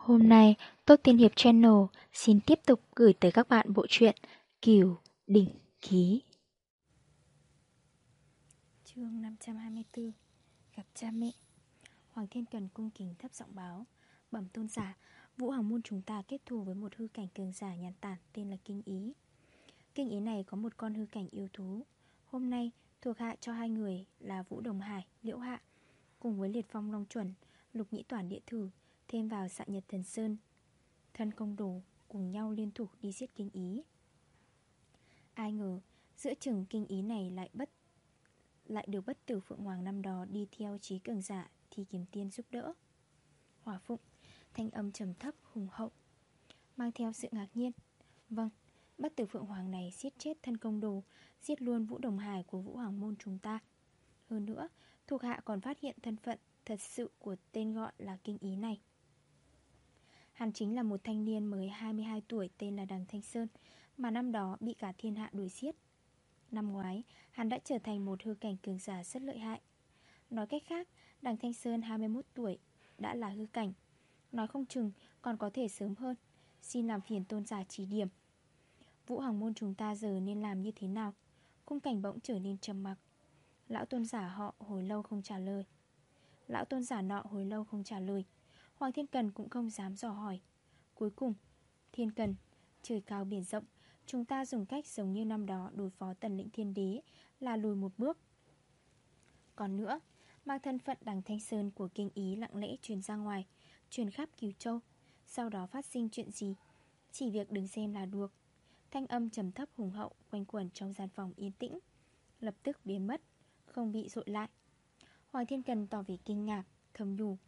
Hôm nay, Tốt Tiên Hiệp Channel xin tiếp tục gửi tới các bạn bộ truyện Kiều Đỉnh Ký. Chương 524 Gặp cha mẹ. Hoàng Thiên Cần cung kính thấp giọng báo Bẩm tôn giả, Vũ Hoàng Môn chúng ta kết thù với một hư cảnh cường giả nhàn tản tên là Kinh Ý. Kinh Ý này có một con hư cảnh yêu thú. Hôm nay, thuộc hạ cho hai người là Vũ Đồng Hải, Liễu Hạ Cùng với Liệt Phong Long Chuẩn, Lục Nhĩ Toản Địa Thử Thêm vào xạ nhật thần sơn. Thân công đồ cùng nhau liên thủ đi giết kinh ý. Ai ngờ giữa chừng kinh ý này lại bất Lại được bất tử Phượng Hoàng năm đó đi theo trí cường giả thì kiếm tiên giúp đỡ. Hòa phụng Thanh âm trầm thấp hùng hậu Mang theo sự ngạc nhiên. Vâng, bất tử Phượng Hoàng này giết chết thân công đồ Giết luôn Vũ Đồng Hải của Vũ Hoàng Môn chúng ta. Hơn nữa, thuộc hạ còn phát hiện thân phận thật sự của tên gọi là kinh ý này. Hắn chính là một thanh niên mới 22 tuổi tên là Đằng Thanh Sơn Mà năm đó bị cả thiên hạ đuổi xiết Năm ngoái, hắn đã trở thành một hư cảnh cường giả rất lợi hại. Nói cách khác, Đằng Thanh Sơn 21 tuổi đã là hư cảnh. Nói không chừng còn có thể sớm hơn Xin làm phiền tôn giả chỉ điểm. Vũ Hoàng Môn chúng ta giờ nên làm như thế nào? Cung cảnh bỗng trở nên trầm mặc. Lão tôn giả họ hồi lâu không trả lời. Lão tôn giả nọ hồi lâu không trả lời. Hoàng Thiên Cần cũng không dám dò hỏi. Cuối cùng, Thiên Cần, Trời cao biển rộng, Chúng ta dùng cách giống như năm đó đối phó tần lĩnh thiên đế Là lùi một bước. Còn nữa, Mang thân phận đằng Thanh Sơn của kinh ý lặng lẽ truyền ra ngoài, Truyền khắp cửu châu. Sau đó phát sinh chuyện gì? Chỉ việc đứng xem là được. Thanh âm trầm thấp hùng hậu quanh quẩn trong gian phòng yên tĩnh, Lập tức biến mất, Không bị dội lại. Hoàng Thiên Cần tỏ vẻ kinh ngạc, Thầm nhủ.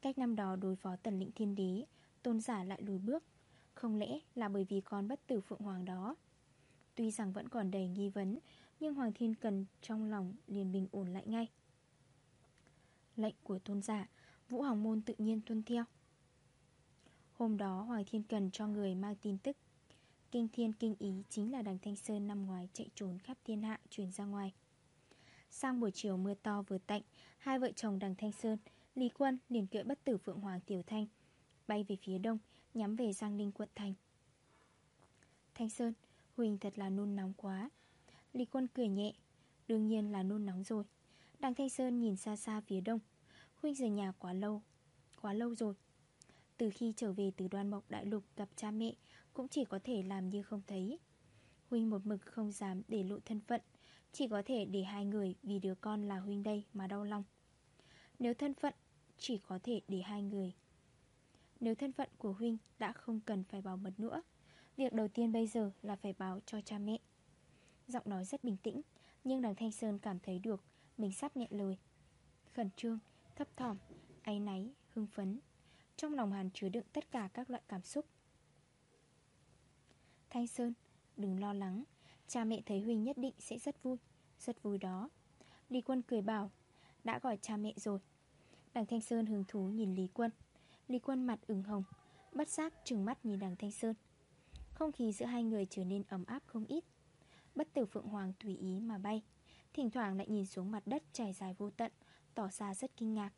Cách năm đó đối phó tần lĩnh thiên đế, Tôn giả lại lùi bước. Không lẽ là bởi vì con bất tử Phượng Hoàng đó? Tuy rằng vẫn còn đầy nghi vấn, Nhưng Hoàng Thiên Cần trong lòng liền bình ổn lại ngay. Lệnh của tôn giả, Vũ Hoàng Môn tự nhiên tuân theo. Hôm đó Hoàng Thiên Cần cho người mang tin tức. Kinh thiên kinh ý chính là đằng Thanh Sơn năm ngoài chạy trốn khắp thiên hạ truyền ra ngoài. Sang buổi chiều mưa to vừa tạnh, Hai vợ chồng đằng Thanh Sơn Lý Quân liền cưỡi bất tử Phượng Hoàng Tiểu Thanh, Bay về phía đông, Nhắm về Giang Ninh quận thành Thanh Sơn, Huỳnh thật là nôn nóng quá. Lý Quân cười nhẹ, Đương nhiên là nôn nóng rồi. Đằng Thanh Sơn nhìn xa xa phía đông, Huỳnh rời nhà quá lâu Quá lâu rồi. Từ khi trở về từ đoan mộc đại lục gặp cha mẹ, Cũng chỉ có thể làm như không thấy. Huynh một mực không dám để lộ thân phận, Chỉ có thể để hai người vì đứa con là Huynh đây mà đau lòng. Nếu thân phận chỉ có thể để hai người. Nếu thân phận của Huynh đã không cần phải bảo mật nữa Việc đầu tiên bây giờ là phải báo cho cha mẹ. Giọng nói rất bình tĩnh Nhưng đằng Thanh Sơn cảm thấy được Mình sắp nhẹ lời. Khẩn trương, thấp thỏm, áy náy, hưng phấn. Trong lòng hắn chứa đựng tất cả các loại cảm xúc. Thanh Sơn, đừng lo lắng. Cha mẹ thấy Huynh nhất định sẽ rất vui Rất vui đó. Lý Quân cười bảo Đã gọi cha mẹ rồi Đằng Thanh Sơn hứng thú nhìn Lý Quân. Lý Quân mặt ửng hồng Bất giác trừng mắt nhìn đằng Thanh Sơn. Không khí giữa hai người trở nên ấm áp không ít. Bất tử Phượng Hoàng tùy ý mà bay Thỉnh thoảng lại nhìn xuống mặt đất trải dài vô tận Tỏ ra rất kinh ngạc.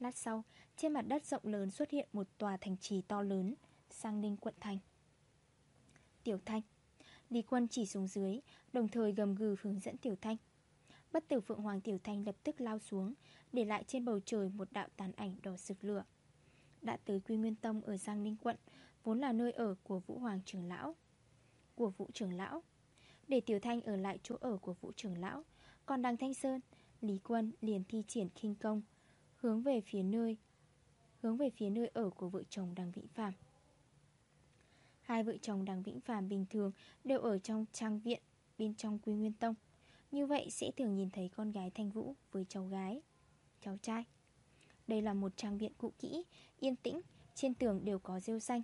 Lát sau, trên mặt đất rộng lớn xuất hiện một tòa thành trì to lớn Sang ninh quận thành. Tiểu Thanh. Lý Quân chỉ xuống dưới Đồng thời gầm gừ hướng dẫn Tiểu Thanh. Bất tử Phượng Hoàng Tiểu Thanh lập tức lao xuống, Để lại trên bầu trời một đạo tàn ảnh đỏ sực lửa. Đã tới Quy Nguyên Tông ở Giang Ninh Quận Vốn là nơi ở của Vũ Hoàng trưởng lão. Của Vũ trưởng lão? Để Tiểu Thanh ở lại chỗ ở của Vũ trưởng lão, Còn đằng Thanh Sơn, Lý Quân liền thi triển khinh công, Hướng về phía nơi, Hướng về phía nơi ở của vợ chồng đằng Vĩnh Phạm Hai vợ chồng đằng Vĩnh Phạm bình thường Đều ở trong trang viện, Bên trong Quy Nguyên Tông. Như vậy sẽ thường nhìn thấy con gái Thanh Vũ Với cháu gái, Cháu trai. Đây là một trang viện cũ kỹ, Yên tĩnh, Trên tường đều có rêu xanh.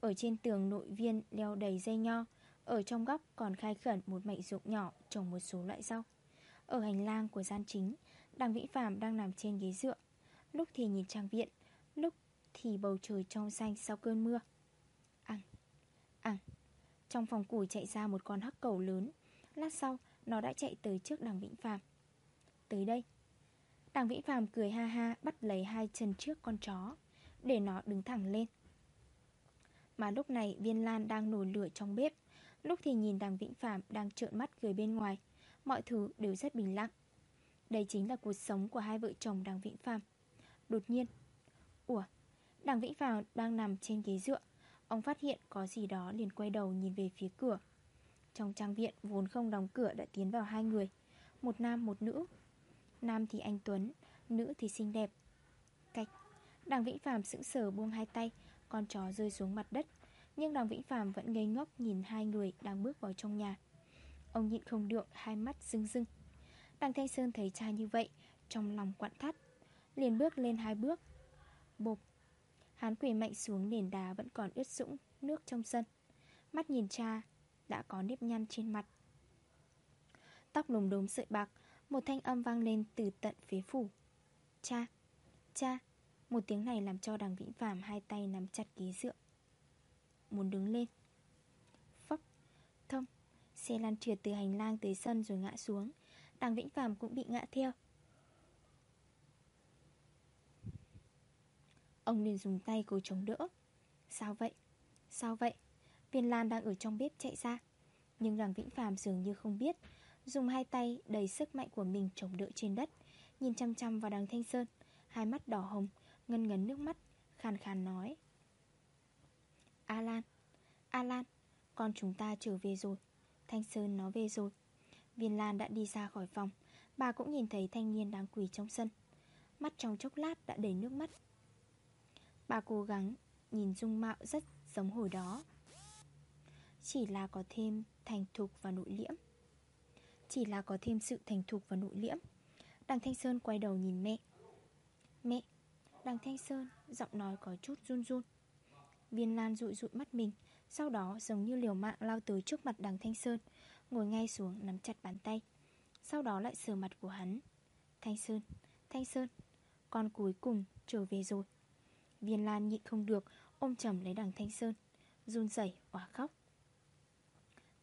Ở trên tường nội viên leo đầy dây nho, Ở trong góc còn khai khẩn một mảnh ruộng nhỏ Trồng một số loại rau. Ở hành lang của gian chính Đằng Vĩnh Phạm đang nằm trên ghế dựa. Lúc thì nhìn trang viện, Lúc thì bầu trời trong xanh sau cơn mưa. Ăn Ăn Trong phòng củi chạy ra một con hắc cầu lớn. Lát sau nó đã chạy tới trước đằng Vĩnh Phạm Tới đây. Đằng Vĩnh Phạm cười ha ha, Bắt lấy hai chân trước con chó, Để nó đứng thẳng lên. Mà lúc này viên lan đang nổi lửa trong bếp. Lúc thì nhìn đằng Vĩnh Phạm đang trợn mắt cười bên ngoài, Mọi thứ đều rất bình lặng. Đây chính là cuộc sống của hai vợ chồng đằng Vĩnh Phạm Đột nhiên, Ủa, Đằng Vĩnh Phạm đang nằm trên ghế dựa. Ông phát hiện có gì đó liền quay đầu nhìn về phía cửa. Trong trang viện vốn không đóng cửa đã tiến vào hai người, Một nam một nữ. Nam thì anh Tuấn, Nữ thì xinh đẹp. Cách Đằng Vĩnh Phạm sững sờ buông hai tay, Con chó rơi xuống mặt đất, Nhưng đằng Vĩnh Phạm vẫn ngây ngốc nhìn hai người đang bước vào trong nhà. Ông nhịn không được, hai mắt rưng rưng. Đằng Thanh Sơn thấy cha như vậy, Trong lòng quặn thắt, Liền bước lên hai bước. Bộp Hán quỳ mạnh xuống nền đá vẫn còn ướt sũng, nước trong sân. Mắt nhìn cha đã có nếp nhăn trên mặt. Tóc lùm đốm sợi bạc Một thanh âm vang lên từ tận phía phủ. Cha Cha Một tiếng này làm cho đằng Vĩnh Phạm hai tay nắm chặt ký dựa. Muốn đứng lên. Phấp, Thông Xe lăn trượt từ hành lang tới sân rồi ngã xuống. Đằng Vĩnh Phạm cũng bị ngã theo. Ông liền dùng tay cố chống đỡ. Sao vậy? Sao vậy? Viên Lan đang ở trong bếp chạy ra. Nhưng đằng Vĩnh Phàm dường như không biết Dùng hai tay đầy sức mạnh của mình chống đỡ trên đất Nhìn chăm chăm vào đằng Thanh Sơn Hai mắt đỏ hồng Ngân ngấn nước mắt Khàn khàn nói. "A Lan, A Lan, Con chúng ta trở về rồi. Thanh Sơn nó về rồi. Viên Lan đã đi ra khỏi phòng Bà cũng nhìn thấy thanh niên đang quỳ trong sân. Mắt trong chốc lát đã đầy nước mắt. Bà cố gắng nhìn dung mạo rất giống hồi đó. Chỉ là có thêm thành thục và nội liễm. Chỉ là có thêm sự thành thục và nội liễm. Đằng Thanh Sơn quay đầu nhìn mẹ. Mẹ, Đằng Thanh Sơn, Giọng nói có chút run run. Viên Lan rụi rụi mắt mình, Sau đó giống như liều mạng lao tới trước mặt đằng Thanh Sơn, Ngồi ngay xuống nắm chặt bàn tay. Sau đó lại sờ mặt của hắn. Thanh Sơn Thanh Sơn, Con cuối cùng trở về rồi. Viên Lan nhịn không được, Ôm chầm lấy đằng Thanh Sơn, Run rẩy òa khóc.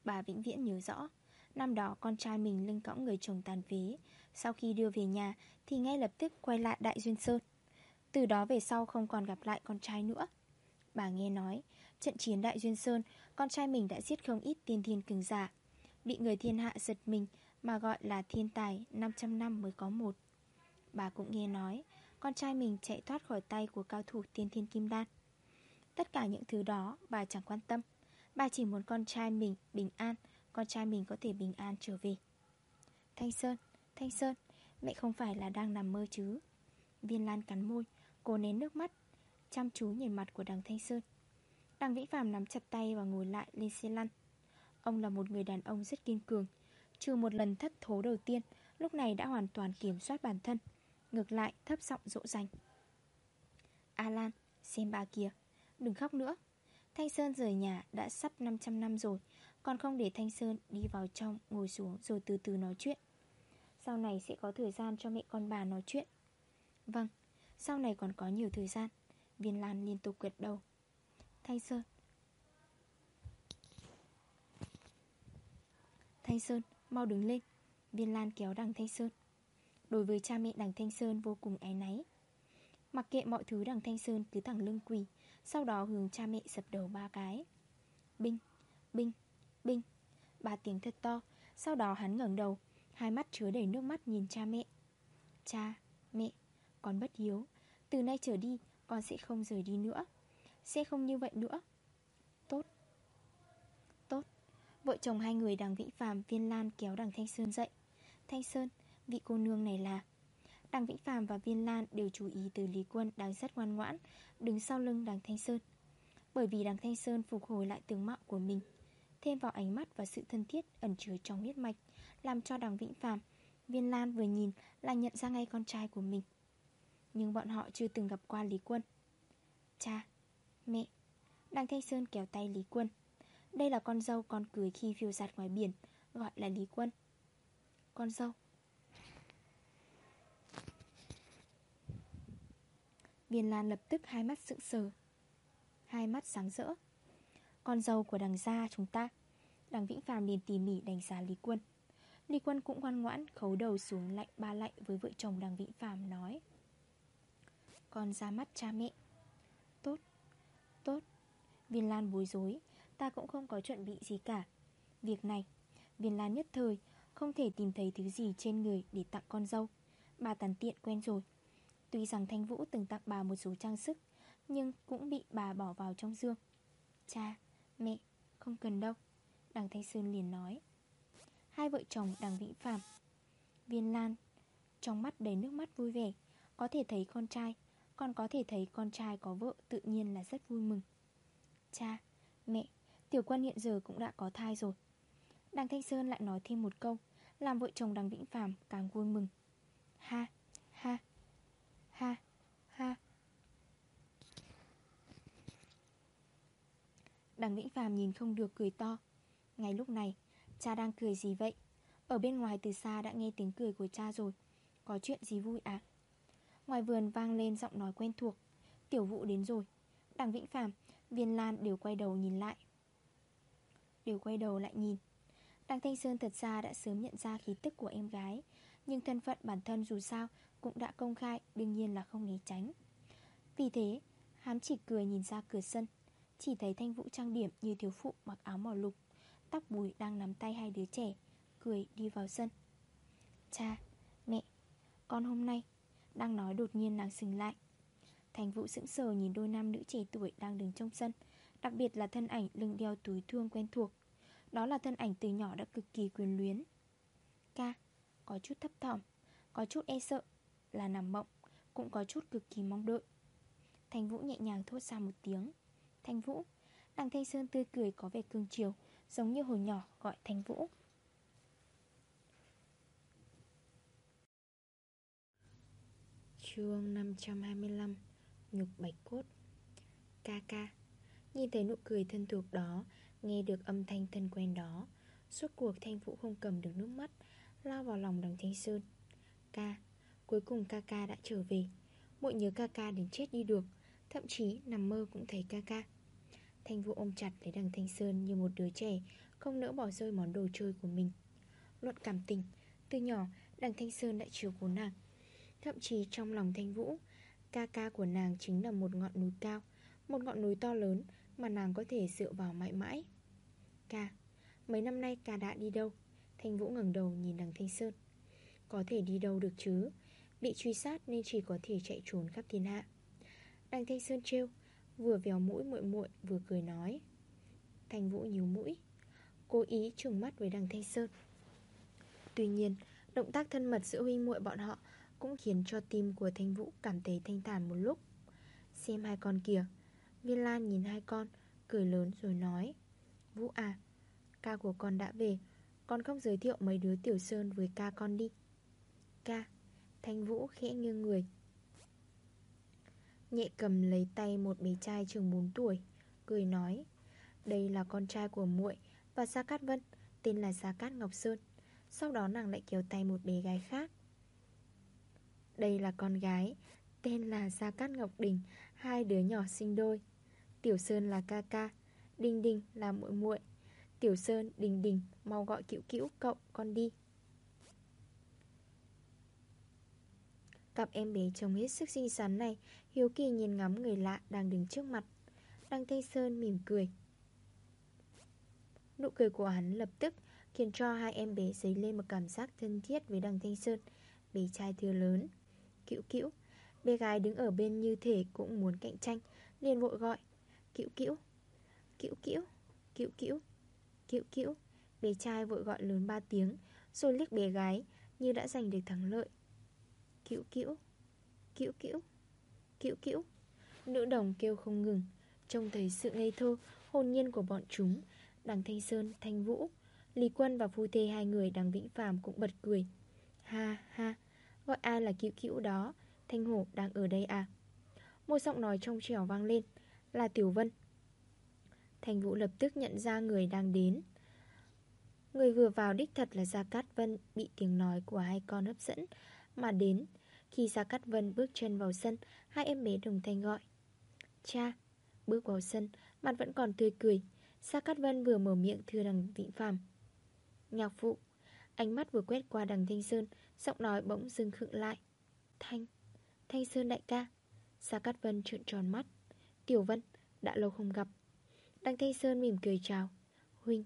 Bà vĩnh viễn nhớ rõ. Năm đó, con trai mình lưng cõng người chồng tàn phế. Sau khi đưa về nhà, Thì ngay lập tức quay lại Đại Duyên Sơn. Từ đó về sau không còn gặp lại con trai nữa. Bà nghe nói, Trận chiến Đại Duyên Sơn, Con trai mình đã giết không ít tiên thiên cường giả. Bị người thiên hạ giật mình, Mà gọi là thiên tài 500 năm mới có một. Bà cũng nghe nói, Con trai mình chạy thoát khỏi tay của cao thủ tiên thiên kim đan. Tất cả những thứ đó bà chẳng quan tâm. Bà chỉ muốn con trai mình bình an, Con trai mình có thể bình an trở về. Thanh Sơn Thanh Sơn, Mẹ không phải là đang nằm mơ chứ? Viên Lan cắn môi Cô nén nước mắt, Chăm chú nhìn mặt của đằng Thanh Sơn. Đằng Vĩ Phạm nắm chặt tay và ngồi lại lên xe lăn. Ông là một người đàn ông rất kiên cường, Trừ một lần thất thố đầu tiên, Lúc này đã hoàn toàn kiểm soát bản thân, Ngược lại thấp giọng dỗ dành. Alan Xem bà kìa, Đừng khóc nữa. Thanh Sơn rời nhà đã sắp 500 năm rồi, Còn không để Thanh Sơn đi vào trong, Ngồi xuống rồi từ từ nói chuyện. Sau này sẽ có thời gian cho mẹ con bà nói chuyện. Vâng Sau này còn có nhiều thời gian. Viên Lan liên tục gật đầu. Thanh Sơn. Thanh Sơn, mau đứng lên. Viên Lan kéo đằng Thanh Sơn. Đối với cha mẹ đằng Thanh Sơn vô cùng ái náy. Mặc kệ mọi thứ đằng Thanh Sơn cứ thẳng lưng quỳ sau đó hướng cha mẹ sập đầu ba cái. Binh, binh, binh. Ba tiếng thật to. Sau đó hắn ngẩng đầu Hai mắt chứa đầy nước mắt nhìn cha mẹ. Cha, mẹ, con bất hiếu. Từ nay trở đi con sẽ không rời đi nữa. Sẽ không như vậy nữa. Tốt. Tốt. Vợ chồng hai người đằng Vĩnh Phạm Viên Lan kéo đằng Thanh Sơn dậy. Thanh Sơn, vị cô nương này là Đằng Vĩnh phàm và Viên Lan đều chú ý từ Lý Quân đang rất ngoan ngoãn Đứng sau lưng đằng Thanh Sơn. Bởi vì đằng Thanh Sơn phục hồi lại tướng mạo của mình Thêm vào ánh mắt và sự thân thiết ẩn chứa trong huyết mạch Làm cho đằng Vĩnh phàm Viên Lan vừa nhìn là nhận ra ngay con trai của mình. Nhưng bọn họ chưa từng gặp qua Lý Quân. Cha, mẹ Đằng Thanh Sơn kéo tay Lý Quân. Đây là con dâu con cưới khi phiêu giạt ngoài biển Gọi là Lý Quân. Con dâu Viên Lan lập tức hai mắt sững sờ. Hai mắt sáng rỡ. Con dâu của đằng gia chúng ta. Đằng Vĩnh Phàm liền tỉ mỉ đánh giá Lý Quân. Lý Quân cũng ngoan ngoãn khấu đầu xuống lạnh ba lạnh với vợ chồng đằng Vĩnh Phàm nói. Con ra mắt cha mẹ. Tốt, tốt. Viên Lan bối rối. Ta cũng không có chuẩn bị gì cả. Việc này Viên Lan nhất thời Không thể tìm thấy thứ gì trên người để tặng con dâu. Bà tàn tiện quen rồi. Tuy rằng Thanh Vũ từng tặng bà một số trang sức Nhưng cũng bị bà bỏ vào trong dương. Cha, mẹ, không cần đâu Đằng Thanh Sơn liền nói. Hai vợ chồng đằng Vĩnh Phạm Viên Lan Trong mắt đầy nước mắt vui vẻ Có thể thấy con trai Còn có thể thấy con trai có vợ tự nhiên là rất vui mừng. Cha, mẹ Tiểu quân hiện giờ cũng đã có thai rồi. Đằng Thanh Sơn lại nói thêm một câu Làm vợ chồng đằng Vĩnh Phạm càng vui mừng. Ha, ha, ha, ha. Đằng Vĩnh Phàm nhìn không được cười to. Ngay lúc này Cha đang cười gì vậy? Ở bên ngoài từ xa đã nghe tiếng cười của cha rồi. Có chuyện gì vui à Ngoài vườn vang lên giọng nói quen thuộc. Tiểu vụ đến rồi. Đằng Vĩnh Phàm, Viên Lan đều quay đầu nhìn lại. Đều quay đầu lại nhìn. Đằng Thanh Sơn thật ra đã sớm nhận ra khí tức của em gái Nhưng thân phận bản thân dù sao cũng đã công khai Đương nhiên là không né tránh. Vì thế Hắn chỉ cười nhìn ra cửa sân Chỉ thấy thanh vũ trang điểm như thiếu phụ mặc áo màu lục Tóc bùi đang nắm tay hai đứa trẻ Cười đi vào sân. Cha, mẹ, con hôm nay Đang nói đột nhiên nàng dừng lại. Thành vũ sững sờ nhìn đôi nam nữ trẻ tuổi đang đứng trong sân Đặc biệt là thân ảnh lưng đeo túi thương quen thuộc. Đó là thân ảnh từ nhỏ đã cực kỳ quyền luyến. Ca, có chút thấp thỏm Có chút e sợ là nằm mộng, Cũng có chút cực kỳ mong đợi. Thành Vũ nhẹ nhàng thốt ra một tiếng. Thành Vũ, Đằng Thanh Sơn tươi cười có vẻ cương chiều, Giống như hồi nhỏ gọi Thành Vũ. Chương 525 Nhục bạch cốt. Ca ca, Nhìn thấy nụ cười thân thuộc đó, Nghe được âm thanh thân quen đó, Suốt cuộc Thanh Vũ không cầm được nước mắt, Lao vào lòng đằng Thanh Sơn. Ca Cuối cùng ca ca đã trở về. Muội nhớ ca ca đến chết đi được, Thậm chí nằm mơ cũng thấy ca ca Thanh Vũ ôm chặt lấy đằng Thanh Sơn như một đứa trẻ, Không nỡ bỏ rơi món đồ chơi của mình. Luận cảm tình, Từ nhỏ, đằng Thanh Sơn đã chiều cố nàng. Thậm chí trong lòng Thanh Vũ Ca ca của nàng chính là một ngọn núi cao, Một ngọn núi to lớn Mà nàng có thể dựa vào mãi mãi. Ca, Mấy năm nay ca đã đi đâu? Thanh Vũ ngẩng đầu nhìn đằng Thanh Sơn. Có thể đi đâu được chứ? Bị truy sát nên chỉ có thể chạy trốn khắp thiên hạ. Đằng Thanh Sơn trêu, Vừa véo mũi muội muội vừa cười nói. Thanh Vũ nhíu mũi, Cố ý trừng mắt với đằng Thanh Sơn. Tuy nhiên, Động tác thân mật giữa huynh muội bọn họ Cũng khiến cho tim của Thanh Vũ cảm thấy thanh thản một lúc. Xem hai con kìa. Viên Lan nhìn hai con, Cười lớn rồi nói. Vũ à Ca của con đã về. Con không giới thiệu mấy đứa tiểu sơn với ca con đi. Ca Thanh Vũ khẽ nghiêng người. Nhẹ cầm lấy tay một bé trai chừng 4 tuổi Cười nói Đây là con trai của muội Và Gia Cát Vân Tên là Gia Cát Ngọc Sơn. Sau đó nàng lại kéo tay một bé gái khác. Đây là con gái Tên là Gia Cát Ngọc Đình Hai đứa nhỏ sinh đôi. Tiểu Sơn là ca ca Đình Đình là muội muội. Tiểu Sơn, Đình Đình Mau gọi cữu cữu cậu con đi. Cặp em bé trông hết sức xinh xắn này, Hiếu kỳ nhìn ngắm người lạ đang đứng trước mặt. Đăng Thanh Sơn mỉm cười. Nụ cười của hắn lập tức Khiến cho hai em bé dấy lên một cảm giác thân thiết với đằng Thanh Sơn, Bé trai thừa lớn. Cựu cựu Bé gái đứng ở bên như thể cũng muốn cạnh tranh, liền vội gọi. Cựu cựu Cựu cựu Cựu cựu Cựu cựu Bé trai vội gọi lớn ba tiếng, Rồi liếc bé gái Như đã giành được thắng lợi. Cữu cữu Cữu cữu Cữu cữu Nữ đồng kêu không ngừng. Trông thấy sự ngây thơ Hồn nhiên của bọn chúng. Đằng Thanh Sơn, Thanh Vũ Lý Quân và phu thê hai người đằng Vĩnh Phàm cũng bật cười. Ha ha. Gọi ai là cữu cữu đó? Thanh Hổ đang ở đây à? Một giọng nói trong trẻo vang lên. Là Tiểu Vân. Thanh Vũ lập tức nhận ra người đang đến. Người vừa vào đích thật là Gia Cát Vân Bị tiếng nói của hai con hấp dẫn. Mà đến. Khi Gia Cát Vân bước chân vào sân Hai em bé đồng thanh gọi. Cha! Bước vào sân Mặt vẫn còn tươi cười. Gia Cát Vân vừa mở miệng thưa đằng Vĩnh Phàm. Nhạc phụ. Ánh mắt vừa quét qua đằng Thanh Sơn Giọng nói bỗng dừng khựng lại. Thanh Thanh Sơn đại ca. Gia Cát Vân trợn tròn mắt. Tiểu Vân, đã lâu không gặp. Đăng Thanh Sơn mỉm cười chào. Huynh,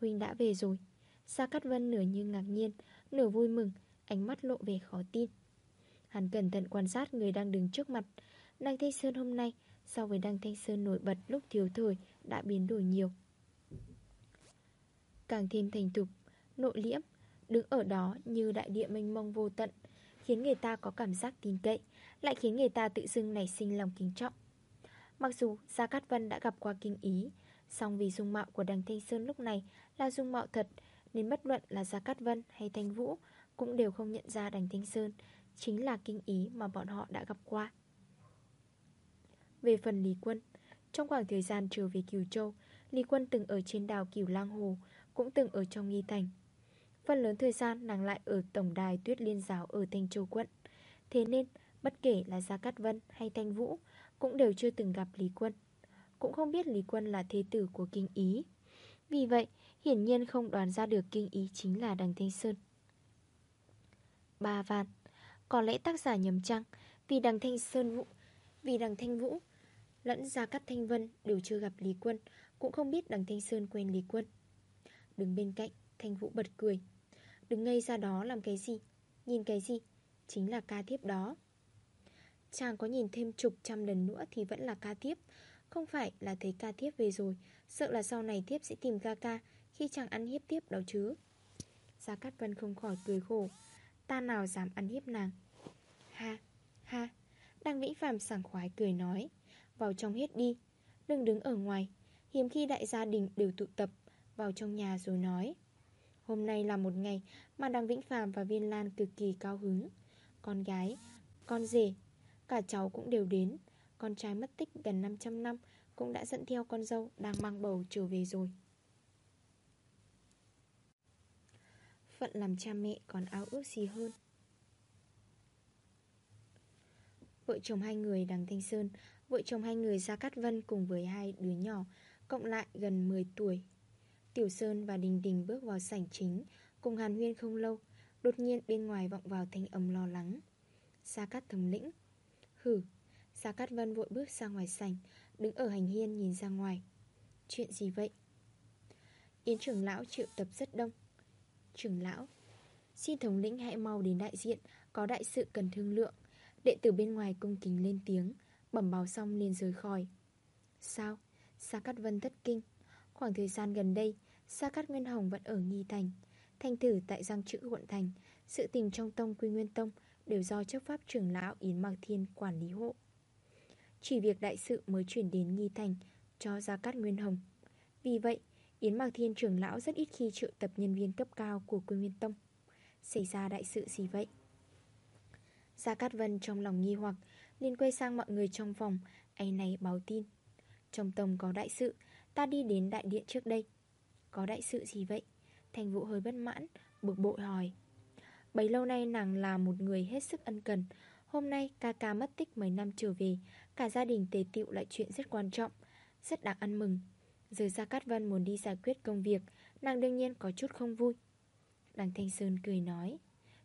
Huynh đã về rồi. Sa Cát Vân nửa như ngạc nhiên Nửa vui mừng, ánh mắt lộ về khó tin. Hắn cẩn thận quan sát người đang đứng trước mặt. Đăng Thanh Sơn hôm nay, So với Đăng Thanh Sơn nổi bật lúc thiếu thời, Đã biến đổi nhiều. Càng thêm thành thục, Nội liễm, Đứng ở đó như đại địa mênh mông vô tận, Khiến người ta có cảm giác tin cậy, Lại khiến người ta tự dưng nảy sinh lòng kính trọng. Mặc dù Gia Cát Vân đã gặp qua kinh ý, song vì dung mạo của đằng Thanh Sơn lúc này Là dung mạo thật, Nên bất luận là Gia Cát Vân hay Thanh Vũ cũng đều không nhận ra đành Thanh Sơn Chính là kinh ý mà bọn họ đã gặp qua. Về phần Lý Quân, Trong khoảng thời gian trở về Kiều Châu, Lý Quân từng ở trên đảo Kiều Lang Hồ, Cũng từng ở trong Nghi Thành. Phần lớn thời gian nàng lại ở tổng đài tuyết liên giáo ở Thanh Châu quận. Thế nên, bất kể là Gia Cát Vân hay Thanh Vũ, Cũng đều chưa từng gặp Lý Quân. Cũng không biết Lý Quân là thế tử của Kinh Ý. Vì vậy, hiển nhiên không đoán ra được Kinh Ý chính là Đằng Thanh Sơn. Ba vạn Có lẽ tác giả nhầm chăng? Vì Đằng Thanh Sơn Vũ Vì Đằng Thanh Vũ Lẫn Gia Cát Thanh Vân đều chưa gặp Lý Quân, Cũng không biết Đằng Thanh Sơn quen Lý Quân. Đứng bên cạnh, Thanh Vũ bật cười. Đứng ngây ra đó làm cái gì? Nhìn cái gì? Chính là ca thiếp đó. Chàng có nhìn thêm chục trăm lần nữa Thì vẫn là ca thiếp Không phải là thấy ca thiếp về rồi, Sợ là sau này thiếp sẽ tìm ca ca Khi chàng ăn hiếp tiếp đó chứ. Gia Cát Vân không khỏi cười khổ. Ta nào dám ăn hiếp nàng? Ha, ha Đăng Vĩ Phạm sảng khoái cười nói. Vào trong hết đi Đừng đứng ở ngoài. Hiếm khi đại gia đình đều tụ tập Vào trong nhà rồi nói. Hôm nay là một ngày mà Đăng Vĩnh Phạm và Viên Lan cực kỳ cao hứng. Con gái, con rể, cả cháu cũng đều đến. Con trai mất tích gần 500 năm cũng đã dẫn theo con dâu đang mang bầu trở về rồi. Phận làm cha mẹ còn ao ước gì hơn. Vợ chồng hai người Đằng Thanh Sơn, Vợ chồng hai người Gia Cát Vân cùng với hai đứa nhỏ, Cộng lại gần 10 tuổi. Tiểu Sơn và Đình Đình bước vào sảnh chính, Cùng Hàn Huyên không lâu, Đột nhiên bên ngoài vọng vào thanh âm lo lắng. Gia Cát thầm lĩnh, Hử? Gia Cát Vân vội bước ra ngoài sảnh, Đứng ở hành hiên nhìn ra ngoài. Chuyện gì vậy? Yến trưởng lão triệu tập rất đông Trưởng lão. Xin thống lĩnh hãy mau đến đại diện, Có đại sự cần thương lượng. Đệ tử bên ngoài cung kính lên tiếng, Bẩm báo xong liền rời khỏi. Sao? Sa Cát Vân thất kinh. Khoảng thời gian gần đây, Sa Cát Nguyên Hồng vẫn ở Nghi Thành. Thành thử tại Giang Chữ quận Thành, Sự tình trong tông Quy Nguyên Tông Đều do chấp pháp trưởng lão Yến Mạc Thiên quản lý hộ. Chỉ việc đại sự mới chuyển đến Nghi Thành Cho Gia Cát Nguyên Hồng. Vì vậy Yến Mạc Thiên trưởng lão rất ít khi triệu tập nhân viên cấp cao của Quy Nguyên Tông. Xảy ra đại sự gì vậy? Gia Cát Vân trong lòng nghi hoặc, liền quay sang mọi người trong phòng, Anh này báo tin. Trong tông có đại sự, Ta đi đến đại điện trước đây. Có đại sự gì vậy? Thành vụ hơi bất mãn, Bực bội hỏi. Bấy lâu nay nàng là một người hết sức ân cần. Hôm nay ca ca mất tích mấy năm trở về, Cả gia đình tề tiệu lại chuyện rất quan trọng, Rất đáng ăn mừng. Giờ Gia Cát Vân muốn đi giải quyết công việc Nàng đương nhiên có chút không vui. Đằng Thanh Sơn cười nói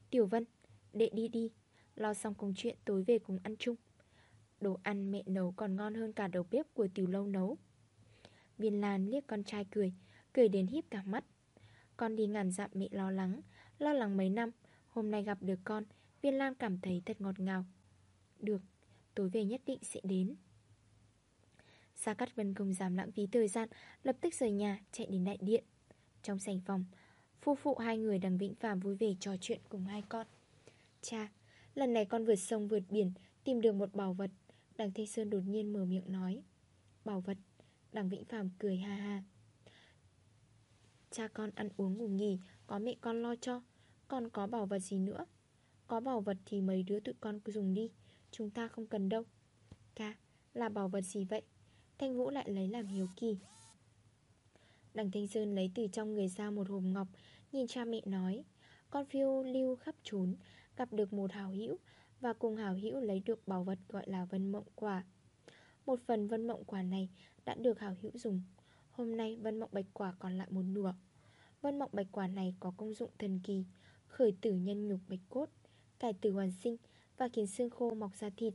Tiểu Vân, đệ đi đi Lo xong công chuyện tối về cùng ăn chung. Đồ ăn mẹ nấu còn ngon hơn cả đầu bếp của tiểu lâu nấu. Viên Lan liếc con trai cười Cười đến híp cả mắt. Con đi ngàn dặm mẹ lo lắng Lo lắng mấy năm Hôm nay gặp được con Viên Lan cảm thấy thật ngọt ngào. Được, tối về nhất định sẽ đến. Gia Cát Vân không dám lãng phí thời gian Lập tức rời nhà chạy đến đại điện. Trong sảnh phòng Phu phụ hai người đằng Vĩnh phàm vui vẻ trò chuyện cùng hai con. Cha, lần này con vượt sông vượt biển Tìm được một bảo vật. Đằng Thế Sơn đột nhiên mở miệng nói. Bảo vật Đằng Vĩnh phàm cười ha ha. Cha con ăn uống ngủ nghỉ Có mẹ con lo cho. Còn có bảo vật gì nữa? Có bảo vật thì mấy đứa tụi con cứ dùng đi. Chúng ta không cần đâu. Ca, là bảo vật gì vậy? Thanh Vũ lại lấy làm hiếu kỳ. Đằng Thanh Sơn lấy từ trong người ra một hộp ngọc, Nhìn cha mẹ nói, Con phiêu lưu khắp trốn Gặp được một hảo hữu, Và cùng hảo hữu lấy được bảo vật gọi là vân mộng quả. Một phần vân mộng quả này Đã được hảo hữu dùng, Hôm nay vân mộng bạch quả còn lại một nửa. Vân mộng bạch quả này có công dụng thần kỳ, Khởi tử nhân nhục bạch cốt, Cải tử hoàn sinh, Và khiến xương khô mọc ra thịt.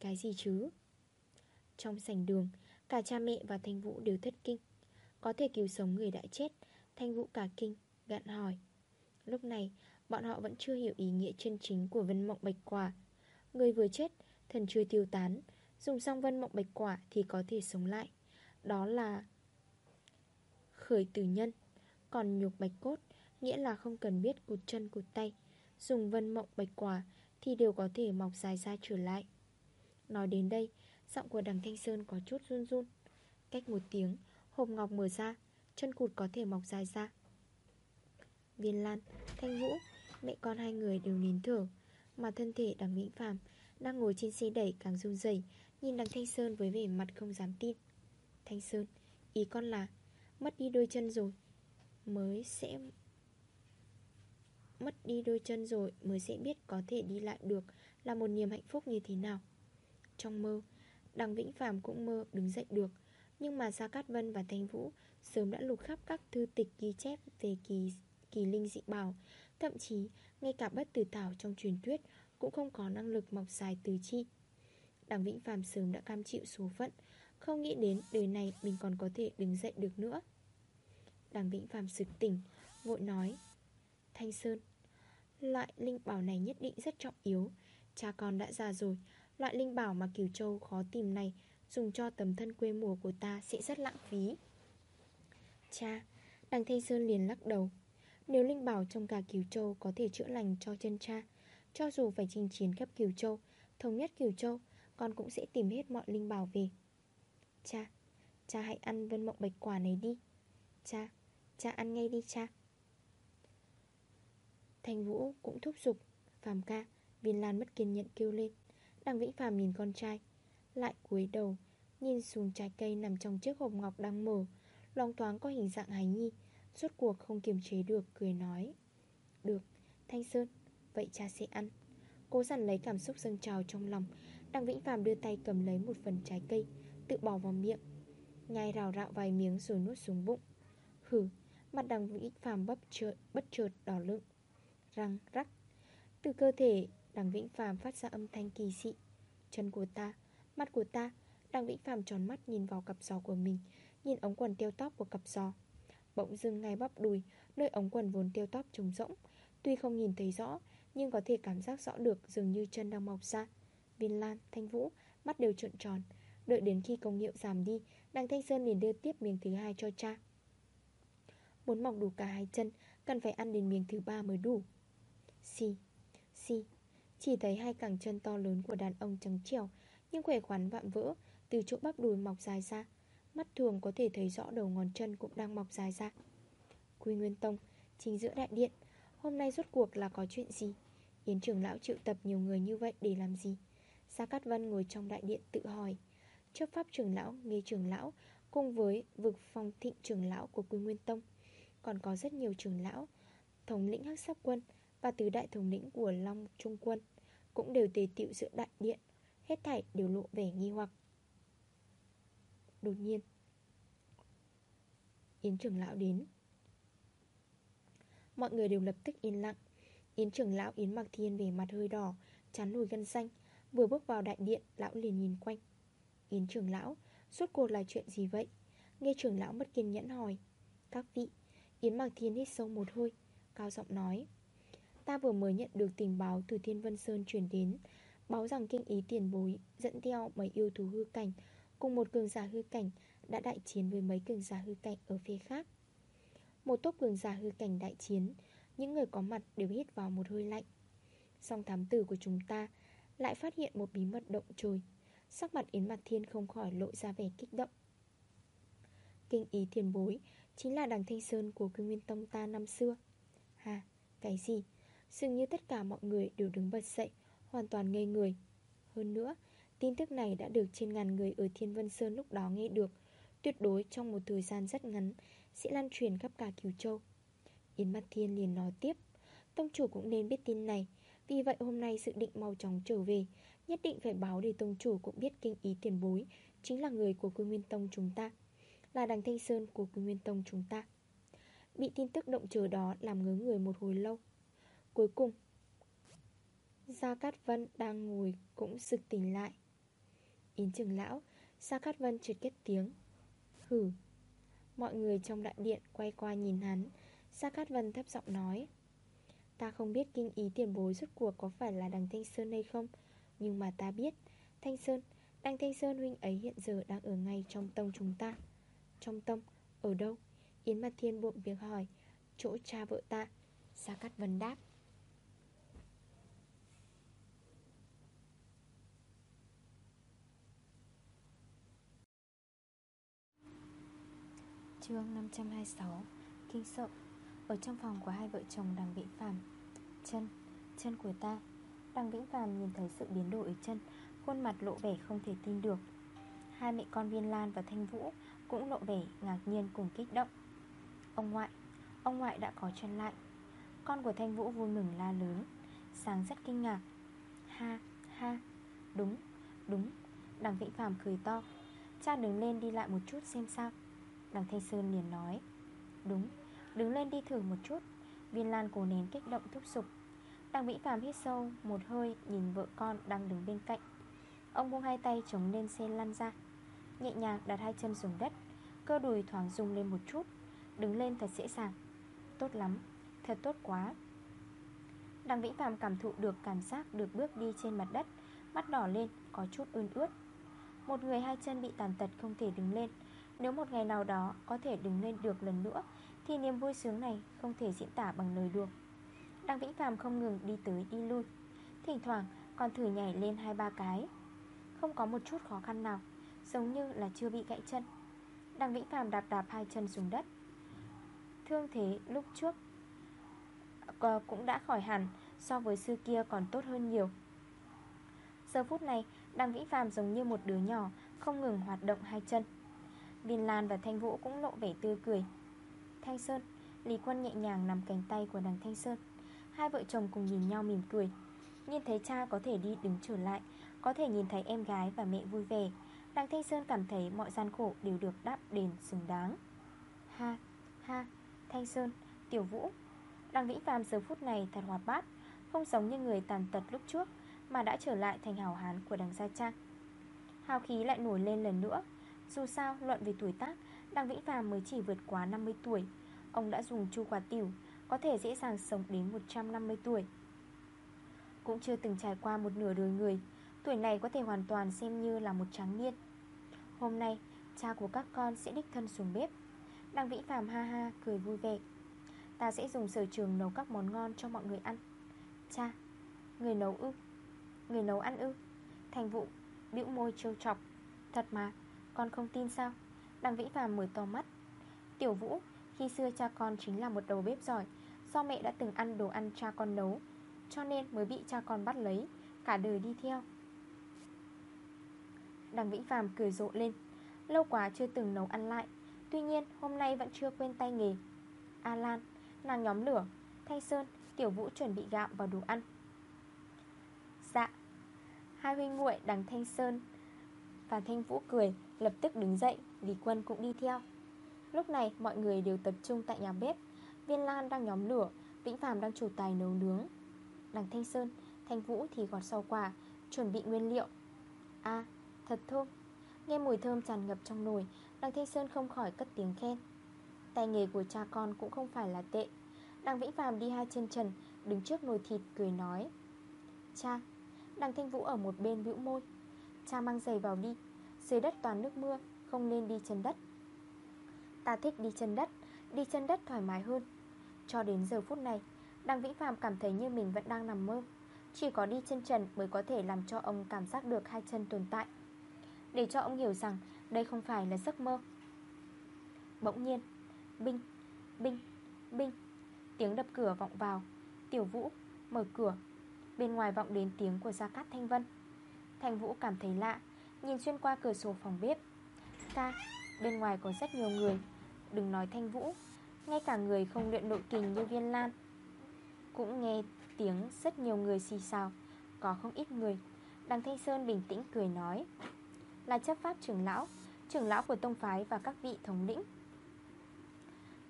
Cái gì chứ? Trong sảnh đường Cả cha mẹ và Thanh Vũ đều thất kinh. Có thể cứu sống người đã chết Thanh Vũ cả kinh, gặn hỏi. Lúc này, bọn họ vẫn chưa hiểu ý nghĩa chân chính của vân mộng bạch quả. Người vừa chết, thần chưa tiêu tán Dùng xong vân mộng bạch quả thì có thể sống lại. Đó là khởi tử nhân. Còn nhục bạch cốt Nghĩa là không cần biết cụt chân cụt tay Dùng vân mộng bạch quả Thì đều có thể mọc dài ra trở lại. Nói đến đây Giọng của đằng Thanh Sơn có chút run run. Cách một tiếng Hộp ngọc mở ra Chân cụt có thể mọc dài ra. Viên Lan, Thanh Vũ Mẹ con hai người đều nín thở Mà thân thể đằng Vĩnh Phạm Đang ngồi trên xe đẩy càng run rẩy Nhìn đằng Thanh Sơn với vẻ mặt không dám tin. Thanh Sơn, ý con là Mất đi đôi chân rồi Mới sẽ Mất đi đôi chân rồi Mới sẽ biết có thể đi lại được Là một niềm hạnh phúc như thế nào. Trong mơ Đằng Vĩnh phàm cũng mơ đứng dậy được. Nhưng mà Gia Cát Vân và Thanh Vũ Sớm đã lục khắp các thư tịch ghi chép Về kỳ, kỳ linh dị bảo. Thậm chí ngay cả bất tử thảo trong truyền thuyết Cũng không có năng lực mọc dài từ chi. Đằng Vĩnh phàm sớm đã cam chịu số phận Không nghĩ đến đời này mình còn có thể đứng dậy được nữa. Đằng Vĩnh phàm sực tỉnh Vội nói Thanh Sơn Loại linh bảo này nhất định rất trọng yếu. Cha con đã già rồi Loại linh bảo mà Kiều Châu khó tìm này, Dùng cho tấm thân quê mùa của ta sẽ rất lãng phí. Cha, Đằng Thanh Sơn liền lắc đầu. Nếu linh bảo trong cả Kiều Châu có thể chữa lành cho chân cha, Cho dù phải chinh chiến khắp Kiều Châu, Thống nhất Kiều Châu, Con cũng sẽ tìm hết mọi linh bảo về. Cha Cha hãy ăn vân mộng bạch quả này đi. Cha Cha ăn ngay đi cha. Thanh Vũ cũng thúc giục, Phàm ca, Viên Lan mất kiên nhẫn kêu lên. Đằng Vĩnh Phàm nhìn con trai Lại cúi đầu Nhìn xuống trái cây nằm trong chiếc hộp ngọc đang mở Lòng thoáng có hình dạng hái nhi Suốt cuộc không kiềm chế được cười nói Được, Thanh Sơn Vậy cha sẽ ăn. Cố dằn lấy cảm xúc dâng trào trong lòng Đằng Vĩnh Phàm đưa tay cầm lấy một phần trái cây Tự bỏ vào miệng Nhai rào rạo vài miếng rồi nuốt xuống bụng. Hử, mặt đằng Vĩnh Phàm bấp trợt, bất chợt đỏ lựng Răng rắc Từ cơ thể đằng Vĩnh Phàm phát ra âm thanh kỳ dị. Chân của ta, mắt của ta. Đằng Vĩnh Phàm tròn mắt nhìn vào cặp giò của mình Nhìn ống quần tiêu tóc của cặp giò. Bỗng dưng ngay bắp đùi Nơi ống quần vốn tiêu tóc trống rỗng. Tuy không nhìn thấy rõ Nhưng có thể cảm giác rõ được dường như chân đang mọc ra. Viên Lan, Thanh Vũ Mắt đều trợn tròn. Đợi đến khi công hiệu giảm đi Đằng Thanh Sơn liền đưa tiếp miếng thứ hai cho cha. Muốn mọc đủ cả hai chân Cần phải ăn đến miếng thứ ba mới đủ. Xì, xì. Chỉ thấy hai cẳng chân to lớn của đàn ông trắng trèo Nhưng khỏe khoắn vạm vỡ Từ chỗ bắp đùi mọc dài ra. Mắt thường có thể thấy rõ đầu ngón chân cũng đang mọc dài ra. Quy Nguyên Tông Chính giữa đại điện Hôm nay rốt cuộc là có chuyện gì? Yến trưởng lão triệu tập nhiều người như vậy để làm gì? Gia Cát Vân ngồi trong đại điện tự hỏi. Chấp pháp trưởng lão, nghe trưởng lão Cùng với vực phong thịnh trưởng lão của Quy Nguyên Tông Còn có rất nhiều trưởng lão Thống lĩnh hắc sắp quân và tứ đại thống lĩnh của Long Trung quân Cũng đều tề tiệu giữa đại điện, Hết thảy đều lộ vẻ nghi hoặc. Đột nhiên, Yến trưởng lão đến. Mọi người đều lập tức yên lặng. Yến trưởng lão, Yến Mạc Thiên về mặt hơi đỏ, Chán nổi gân xanh, Vừa bước vào đại điện, Lão liền nhìn quanh. Yến trưởng lão, Suốt cuộc là chuyện gì vậy? Nghe trưởng lão mất kiên nhẫn hỏi. Các vị, Yến Mạc Thiên hít sâu một hơi, Cao giọng nói. Ta vừa mới nhận được tình báo từ Thiên Vân Sơn truyền đến. Báo rằng kinh ý tiền bối Dẫn theo mấy yêu thú hư cảnh Cùng một cường giả hư cảnh Đã đại chiến với mấy cường giả hư cảnh ở phía khác. Một tốp cường giả hư cảnh đại chiến Những người có mặt đều hít vào một hơi lạnh. Song thám tử của chúng ta Lại phát hiện một bí mật động trời Sắc mặt Yến Mạc Thiên không khỏi lộ ra vẻ kích động. Kinh ý tiền bối Chính là đằng Thanh Sơn của cư nguyên tông ta năm xưa. Hà, cái gì? Dường như tất cả mọi người đều đứng bật dậy Hoàn toàn ngây người. Hơn nữa, tin tức này đã được trên ngàn người ở Thiên Vân Sơn lúc đó nghe được. Tuyệt đối trong một thời gian rất ngắn Sẽ lan truyền khắp cả cửu Châu. Yến Mặt Thiên liền nói tiếp Tông chủ cũng nên biết tin này Vì vậy hôm nay sự định mau chóng trở về. Nhất định phải báo để tông chủ cũng biết kinh ý tiền bối Chính là người của Quy Nguyên Tông chúng ta Là đằng Thanh Sơn của Quy Nguyên Tông chúng ta. Bị tin tức động trời đó làm ngớ người một hồi lâu Cuối cùng Gia Cát Vân đang ngồi cũng sực tỉnh lại. Yến trưởng lão gia Cát Vân trượt kết tiếng. Hử Mọi người trong đại điện quay qua nhìn hắn. Gia Cát Vân thấp giọng nói Ta không biết kinh ý tiền bối rốt cuộc có phải là đằng Thanh Sơn hay không Nhưng mà ta biết Thanh Sơn, đằng Thanh Sơn huynh ấy hiện giờ đang ở ngay trong tông chúng ta. Trong tông, ở đâu? Yến Mặt Thiên bụng việc hỏi. Chỗ cha vợ ta. Gia Cát Vân đáp. Chương 526 Kinh sợ. Ở trong phòng của hai vợ chồng đằng Vĩnh Phạm Chân, chân của ta Đằng Vĩnh Phạm nhìn thấy sự biến đổi ở chân Khuôn mặt lộ vẻ không thể tin được. Hai mẹ con Viên Lan và Thanh Vũ Cũng lộ vẻ ngạc nhiên cùng kích động. Ông ngoại Ông ngoại đã có chân lại. Con của Thanh Vũ vui mừng la lớn Sáng rất kinh ngạc. Ha, ha, đúng, đúng. Đằng Vĩnh Phạm cười to. Cha đứng lên đi lại một chút xem sao. Đằng Thanh Sơn liền nói Đúng, đứng lên đi thử một chút. Viên Lan cố nén kích động thúc sục Đằng Mỹ Phạm hít sâu một hơi Nhìn vợ con đang đứng bên cạnh. Ông buông hai tay chống lên xe lăn ra Nhẹ nhàng đặt hai chân xuống đất Cơ đùi thoáng rung lên một chút Đứng lên thật dễ dàng. Tốt lắm, thật tốt quá. Đằng Vĩ Phạm cảm thụ được cảm giác được bước đi trên mặt đất Mắt đỏ lên, có chút ươn ướt. Một người hai chân bị tàn tật không thể đứng lên nếu một ngày nào đó có thể đứng lên được lần nữa, Thì niềm vui sướng này không thể diễn tả bằng lời được Đăng Vĩnh Phạm không ngừng đi tới đi lui. Thỉnh thoảng, còn thử nhảy lên hai ba cái. Không có một chút khó khăn nào, Giống như là chưa bị gãy chân. Đăng Vĩnh Phạm đạp đạp hai chân xuống đất. Thương thế lúc trước ờ, Cũng đã khỏi hẳn So với xưa kia còn tốt hơn nhiều. Giờ phút này Đăng Vĩnh Phạm giống như một đứa nhỏ Không ngừng hoạt động hai chân. Viên Lan và Thanh Vũ cũng lộ vẻ tươi cười. Thanh Sơn Lý Quân nhẹ nhàng nằm cánh tay của đằng Thanh Sơn. Hai vợ chồng cùng nhìn nhau mỉm cười. Nhìn thấy cha có thể đi đứng trở lại Có thể nhìn thấy em gái và mẹ vui vẻ Đằng Thanh Sơn cảm thấy mọi gian khổ đều được đáp đền xứng đáng. Ha, ha, Thanh Sơn, Tiểu Vũ. Đằng Vĩnh Phạm giờ phút này thật hoạt bát Không giống như người tàn tật lúc trước Mà đã trở lại thành hào hán của đằng Gia Trang. Hào khí lại nổi lên lần nữa. Dù sao, luận về tuổi tác, đặng Vĩnh phàm mới chỉ vượt quá 50 tuổi. Ông đã dùng chu quả tiểu, Có thể dễ dàng sống đến 150 tuổi. Cũng chưa từng trải qua một nửa đời người, Tuổi này có thể hoàn toàn xem như là một tráng niên. Hôm nay, Cha của các con sẽ đích thân xuống bếp. Đặng Vĩ Phạm ha ha, cười vui vẻ. Ta sẽ dùng sở trường nấu các món ngon cho mọi người ăn. Cha, Người nấu ư? Người nấu ăn ư? Thành vụ, bĩu môi trêu chọc. Thật mà. Con không tin sao? Đằng Vĩ Phạm mở to mắt. Tiểu Vũ Khi xưa cha con chính là một đầu bếp giỏi Do mẹ đã từng ăn đồ ăn cha con nấu Cho nên mới bị cha con bắt lấy Cả đời đi theo. Đằng vĩ Phạm cười rộ lên. Lâu quá chưa từng nấu ăn lại Tuy nhiên hôm nay vẫn chưa quên tay nghề. A Lan, nàng nhóm lửa Thanh Sơn, Tiểu Vũ chuẩn bị gạo và đồ ăn. Dạ Hai huynh muội đằng Thanh Sơn Phan Thanh Vũ cười Lập tức đứng dậy Lý Quân cũng đi theo. Lúc này mọi người đều tập trung tại nhà bếp. Viên Lan đang nhóm lửa Vĩnh Phạm đang chủ tài nấu nướng. Đằng Thanh Sơn, Thanh Vũ thì gọt rau quả Chuẩn bị nguyên liệu. A, thật thơm. Nghe mùi thơm tràn ngập trong nồi Đằng Thanh Sơn không khỏi cất tiếng khen. Tay nghề của cha con cũng không phải là tệ. Đằng Vĩnh Phạm đi hai chân trần Đứng trước nồi thịt cười nói. Cha Đằng Thanh Vũ ở một bên bĩu môi. Cha mang giày vào đi. Dưới đất toàn nước mưa Không nên đi chân đất. Ta thích đi chân đất Đi chân đất thoải mái hơn. Cho đến giờ phút này Đăng Vĩnh Phạm cảm thấy như mình vẫn đang nằm mơ. Chỉ có đi chân trần mới có thể làm cho ông cảm giác được hai chân tồn tại. Để cho ông hiểu rằng đây không phải là giấc mơ. Bỗng nhiên Binh, binh, binh. Tiếng đập cửa vọng vào. Tiểu Vũ, mở cửa. Bên ngoài vọng đến tiếng của Gia Cát Thanh Vân. Thanh Vũ cảm thấy lạ Nhìn xuyên qua cửa sổ phòng bếp. Ca, bên ngoài có rất nhiều người Đừng nói Thanh Vũ Ngay cả người không luyện nội kình như viên lan Cũng nghe tiếng rất nhiều người xì xào Có không ít người. Đằng Thanh Sơn bình tĩnh cười nói Là chấp pháp trưởng lão Trưởng lão của tông phái và các vị thống lĩnh.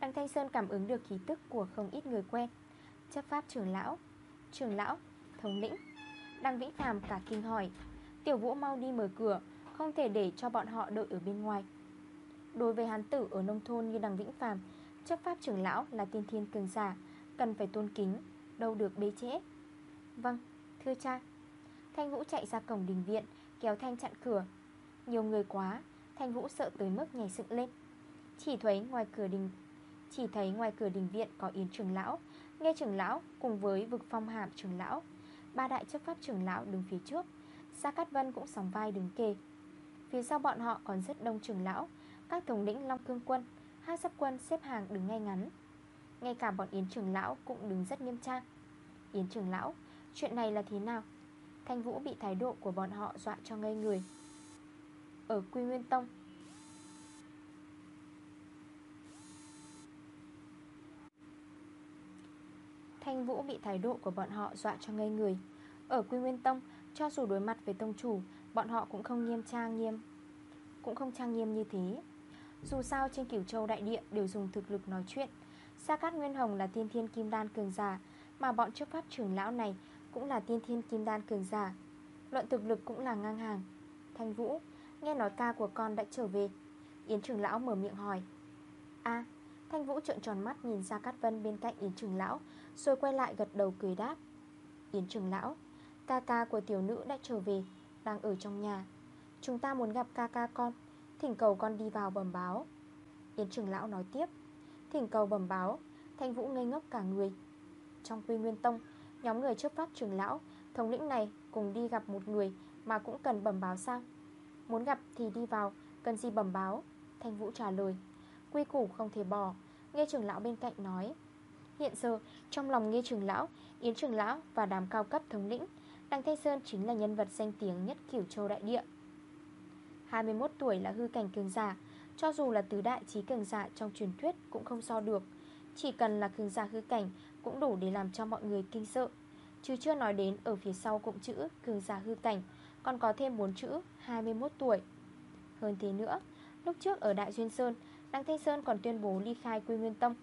Đằng Thanh Sơn cảm ứng được khí tức của không ít người quen. Chấp pháp trưởng lão Trưởng lão, thống lĩnh. Đằng Vĩnh Phàm cả kinh hỏi Tiểu Vũ mau đi mở cửa Không thể để cho bọn họ đợi ở bên ngoài. Đối với hán tử ở nông thôn như đằng Vĩnh Phàm Chấp pháp trưởng lão là tiên thiên cường giả Cần phải tôn kính Đâu được bế trễ. Vâng, thưa cha. Thanh Vũ chạy ra cổng đình viện Kéo Thanh chặn cửa. Nhiều người quá Thanh Vũ sợ tới mức nhảy dựng lên. Chỉ thấy ngoài cửa đình Chỉ thấy ngoài cửa đình viện có Yến trưởng lão Nghe trưởng lão cùng với vực phong hàm trưởng lão. Ba đại chấp pháp trưởng lão đứng phía trước Gia Cát Vân cũng sòng vai đứng kề. Phía sau bọn họ còn rất đông trưởng lão, Các thống lĩnh Long Cương Quân Hai sắp quân, xếp hàng đứng ngay ngắn. Ngay cả bọn Yến trưởng lão cũng đứng rất nghiêm trang. Yến trưởng lão, Chuyện này là thế nào? Thanh Vũ bị thái độ của bọn họ dọa cho ngây người. Ở Quy Nguyên Tông. Thanh Vũ bị thái độ của bọn họ dọa cho ngây người. Ở Quy Nguyên Tông cho dù đối mặt với tông chủ, Bọn họ cũng không nghiêm trang nghiêm, Cũng không trang nghiêm như thế. Dù sao trên cửu châu đại địa đều dùng thực lực nói chuyện, Sa Cát Nguyên Hồng là tiên thiên kim đan cường giả, Mà bọn chấp pháp trưởng lão này Cũng là tiên thiên kim đan cường giả. Luận thực lực cũng là ngang hàng. Thanh Vũ, Nghe nói ca của con đã trở về. Yến trưởng lão mở miệng hỏi. A, Thanh Vũ trợn tròn mắt nhìn ra Cát Vân bên cạnh Yến trưởng lão, Rồi quay lại gật đầu cười đáp. Yến trưởng lão Ca ca của tiểu nữ đã trở về, Đang ở trong nhà. Chúng ta muốn gặp ca ca con. Thỉnh cầu con đi vào bẩm báo. Yến trưởng lão nói tiếp. Thỉnh cầu bẩm báo. Thanh Vũ ngây ngốc cả người. Trong quy nguyên tông, Nhóm người chấp pháp trưởng lão, Thống lĩnh này cùng đi gặp một người Mà cũng cần bẩm báo sao? Muốn gặp thì đi vào, Cần gì bẩm báo? Thanh Vũ trả lời. Quy củ không thể bỏ. Nghe trưởng lão bên cạnh nói. Hiện giờ, trong lòng nghe trưởng lão, Yến trưởng lão và đám cao cấp thống lĩnh Đặng Thanh Sơn chính là nhân vật danh tiếng nhất kiểu châu đại địa. 21 tuổi là hư cảnh cường giả, Cho dù là tứ đại trí cường giả trong truyền thuyết cũng không so được. Chỉ cần là cường giả hư cảnh Cũng đủ để làm cho mọi người kinh sợ. Chứ chưa nói đến ở phía sau cụm chữ cường giả hư cảnh, Còn có thêm 4 chữ 21 tuổi. Hơn thế nữa, Lúc trước ở Đại Duyên Sơn, Đặng Thanh Sơn còn tuyên bố ly khai Quy Nguyên Tông.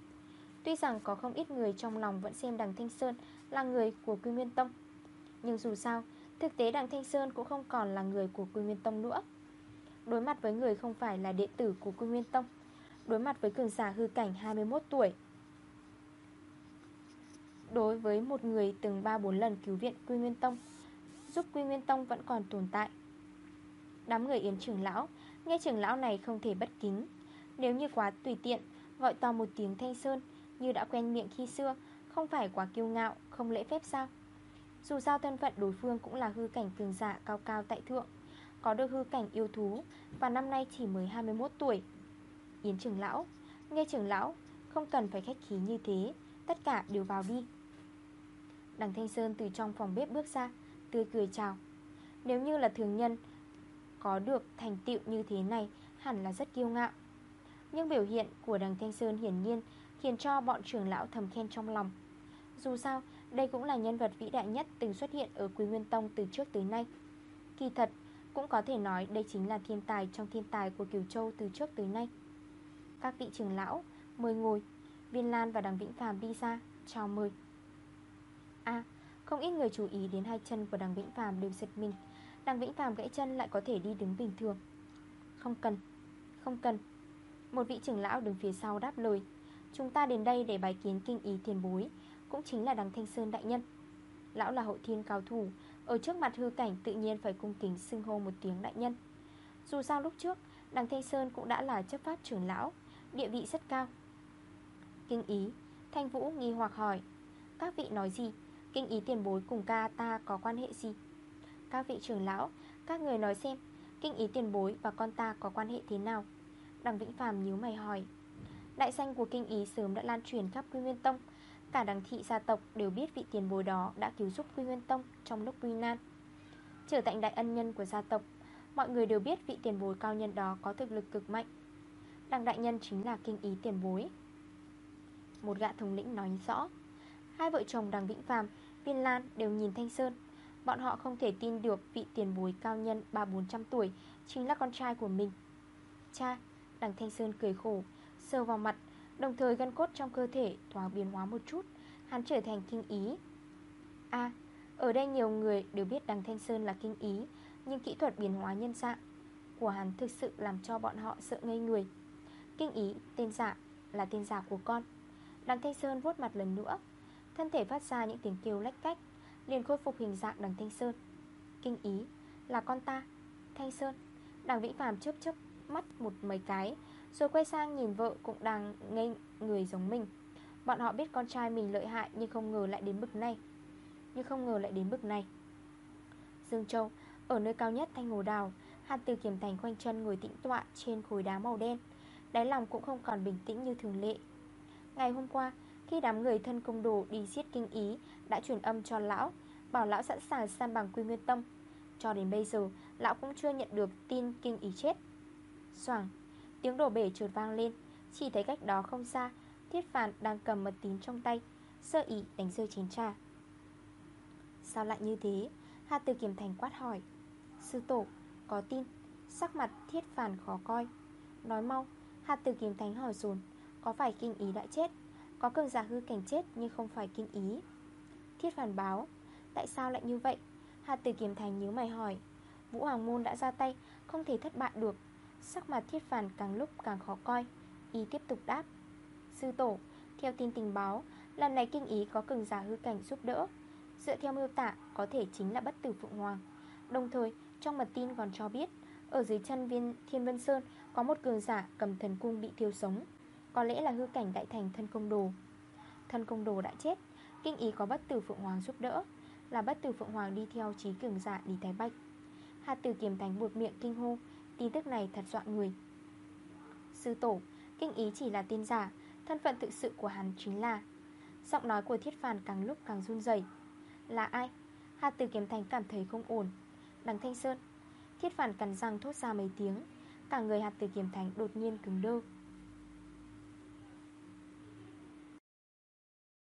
Tuy rằng có không ít người trong lòng vẫn xem Đằng Thanh Sơn là người của Quy Nguyên Tông nhưng dù sao, thực tế Đặng Thanh Sơn cũng không còn là người của Quy Nguyên Tông nữa. Đối mặt với người không phải là đệ tử của Quy Nguyên Tông Đối mặt với cường giả hư cảnh 21 tuổi Đối với một người từng 3-4 lần cứu viện Quy Nguyên Tông Giúp Quy Nguyên Tông vẫn còn tồn tại. Đám người yến trưởng lão Nghe trưởng lão này không thể bất kính. Nếu như quá tùy tiện Gọi to một tiếng thanh sơn Như đã quen miệng khi xưa Không phải quá kiêu ngạo, không lễ phép sao? Dù sao thân phận đối phương cũng là hư cảnh cường giả cao cao tại thượng, Có được hư cảnh yêu thú, Và năm nay chỉ mới 21 tuổi. Yến trưởng lão, Nghe trưởng lão, Không cần phải khách khí như thế, Tất cả đều vào đi. Đằng Thanh Sơn từ trong phòng bếp bước ra, Tươi cười chào. Nếu như là thường nhân, Có được thành tựu như thế này Hẳn là rất kiêu ngạo. Nhưng biểu hiện của đằng Thanh Sơn hiển nhiên Khiến cho bọn trưởng lão thầm khen trong lòng. Dù sao đây cũng là nhân vật vĩ đại nhất Từng xuất hiện ở Quý Nguyên Tông từ trước tới nay. Kỳ thật, Cũng có thể nói đây chính là thiên tài Trong thiên tài của Kiều Châu từ trước tới nay. Các vị trưởng lão, Mời ngồi. Viên Lan và đằng Vĩnh Phàm đi ra, Chào mời. À không ít người chú ý đến hai chân của đằng Vĩnh Phàm đều giật mình. Đằng Vĩnh Phàm gãy chân lại có thể đi đứng bình thường. Không cần Không cần. Một vị trưởng lão đứng phía sau đáp lời. Chúng ta đến đây để bài kiến kinh ý tiền bối. Cũng chính là đằng Thanh Sơn đại nhân. Lão là hội thiên cao thủ, Ở trước mặt hư cảnh tự nhiên phải cung kính xưng hô một tiếng đại nhân. Dù sao lúc trước, Đằng Thanh Sơn cũng đã là chấp pháp trưởng lão, Địa vị rất cao. Kinh ý, Thanh Vũ nghi hoặc hỏi, Các vị nói gì? Kinh ý tiền bối cùng ca ta có quan hệ gì? Các vị trưởng lão, Các người nói xem, Kinh ý tiền bối và con ta có quan hệ thế nào? Đằng Vĩnh Phàm nhíu mày hỏi, Đại danh của kinh ý sớm đã lan truyền khắp Quy Nguyên Tông Cả đằng thị gia tộc đều biết vị tiền bối đó đã cứu giúp Quy Nguyên Tông trong lúc nguy nan. Trở thành đại ân nhân của gia tộc Mọi người đều biết vị tiền bối cao nhân đó có thực lực cực mạnh. Đằng đại nhân chính là kinh ý tiền bối. Một gã thống lĩnh nói rõ Hai vợ chồng đằng Vĩnh Phàm Viên Lan đều nhìn Thanh Sơn. Bọn họ không thể tin được vị tiền bối cao nhân 3-400 tuổi Chính là con trai của mình. Cha, đằng Thanh Sơn cười khổ Sờ vào mặt Đồng thời gân cốt trong cơ thể thoáng biến hóa một chút Hắn trở thành kinh ý. À, ở đây nhiều người đều biết đằng Thanh Sơn là kinh ý Nhưng kỹ thuật biến hóa nhân dạng của hắn thực sự làm cho bọn họ sợ ngây người. Kinh ý tên giả là tên giả của con. Đằng Thanh Sơn vuốt mặt lần nữa Thân thể phát ra những tiếng kêu lách cách liền khôi phục hình dạng đằng Thanh Sơn. Kinh ý là con ta Thanh Sơn. Đằng Vĩ Phạm chớp chớp mắt một mấy cái rồi quay sang nhìn vợ cũng đang ngây người giống mình. Bọn họ biết con trai mình lợi hại Nhưng không ngờ lại đến bực này. Nhưng không ngờ lại đến bực này. Dương Châu, Ở nơi cao nhất Thanh Hồ Đào, Hạt từ kiểm thành quanh chân ngồi tĩnh tọa Trên khối đá màu đen. Đáy lòng cũng không còn bình tĩnh như thường lệ. Ngày hôm qua, Khi đám người thân công đồ đi giết kinh ý, Đã chuyển âm cho lão, Bảo lão sẵn sàng san bằng quy nguyên tâm Cho đến bây giờ, Lão cũng chưa nhận được tin kinh ý chết. Soảng. Tiếng đổ bể trượt vang lên. Chỉ thấy cách đó không xa, Thiết phản đang cầm mật tín trong tay, Sơ ý đánh rơi chén trà. Sao lại như thế? Hà Từ Kiểm Thành quát hỏi. Sư tổ, có tin. Sắc mặt thiết phản khó coi. Nói mau, Hà Từ Kiểm Thành hỏi dồn, Có phải kinh ý đã chết? Có cường giả hư cảnh chết nhưng không phải kinh ý. Thiết phản báo, Tại sao lại như vậy? Hà Từ Kiểm Thành nhớ mày hỏi. Vũ Hoàng Môn đã ra tay, Không thể thất bại được. Sắc mặt thiết phản càng lúc càng khó coi. Y tiếp tục đáp. Sư tổ, Theo tin tình báo, Lần này kinh ý có cường giả hư cảnh giúp đỡ. Dựa theo miêu tả, có thể chính là bất tử Phượng Hoàng. Đồng thời, trong mật tin còn cho biết, Ở dưới chân viên Thiên Vân Sơn Có một cường giả cầm thần cung bị thiêu sống. Có lẽ là hư cảnh đại thành thân công đồ. Thân công đồ đã chết. Kinh ý có bất tử Phượng Hoàng giúp đỡ, Là bất tử Phượng Hoàng đi theo trí cường giả đi Thái Bạch. Hạt tử kiềm thành buộc miệng kinh hô Tin tức này thật dọa người. Sư tổ, Kinh ý chỉ là tên giả, Thân phận thực sự của hắn chính là. Giọng nói của thiết phàn càng lúc càng run dày Là ai? Hà Tử Kiếm Thành cảm thấy không ổn. Đằng Thanh Sơn, Thiết phản cắn răng thốt ra mấy tiếng, Cả người hạt tử kiếm thành đột nhiên cứng đơ.